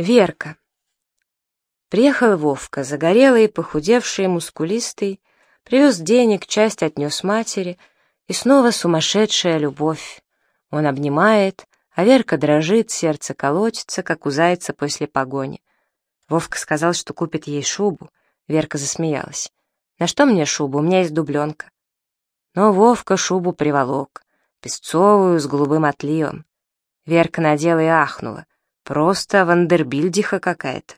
Верка. Приехал Вовка, загорелый, похудевший, мускулистый, привез денег, часть отнес матери, и снова сумасшедшая любовь. Он обнимает, а Верка дрожит, сердце колотится, как у зайца после погони. Вовка сказал, что купит ей шубу. Верка засмеялась. «На что мне шубу? У меня есть дубленка». Но Вовка шубу приволок, песцовую, с голубым отливом. Верка надела и ахнула. Просто вандербильдиха какая-то.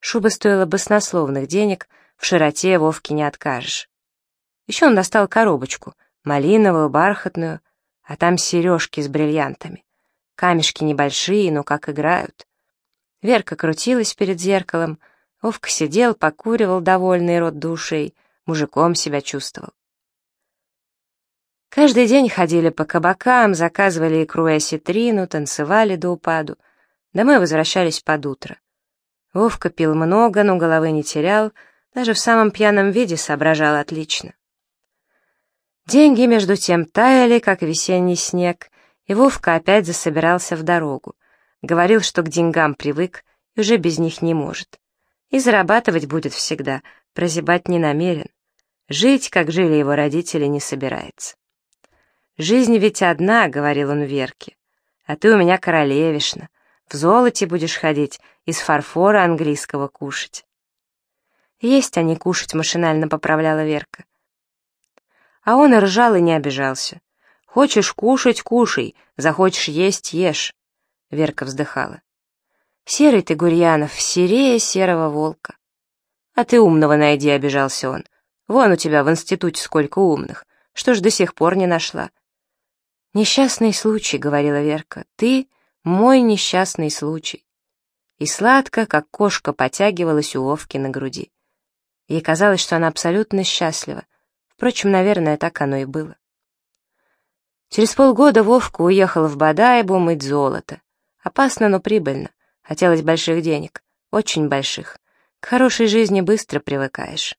Шуба стоила баснословных денег, в широте Вовке не откажешь. Еще он достал коробочку, малиновую, бархатную, а там сережки с бриллиантами. Камешки небольшие, но как играют. Верка крутилась перед зеркалом, Вовка сидел, покуривал довольный рот душей, мужиком себя чувствовал. Каждый день ходили по кабакам, заказывали икру и осетрину, танцевали до упаду — Домой возвращались под утро. Вовка пил много, но головы не терял, даже в самом пьяном виде соображал отлично. Деньги, между тем, таяли, как весенний снег, и Вовка опять засобирался в дорогу. Говорил, что к деньгам привык и уже без них не может. И зарабатывать будет всегда, прозябать не намерен. Жить, как жили его родители, не собирается. «Жизнь ведь одна», — говорил он Верке, — «а ты у меня королевишна, в золоте будешь ходить, из фарфора английского кушать. Есть они кушать, машинально поправляла Верка. А он и ржал, и не обижался. Хочешь кушать — кушай, захочешь есть — ешь. Верка вздыхала. Серый ты, Гурьянов, серее серого волка. А ты умного найди, обижался он. Вон у тебя в институте сколько умных. Что ж до сих пор не нашла? Несчастный случай, говорила Верка. Ты мой несчастный случай. И сладко, как кошка, потягивалась у Вовки на груди. Ей казалось, что она абсолютно счастлива. Впрочем, наверное, так оно и было. Через полгода Вовка уехала в Бадаеву мыть золото. Опасно, но прибыльно. Хотелось больших денег. Очень больших. К хорошей жизни быстро привыкаешь.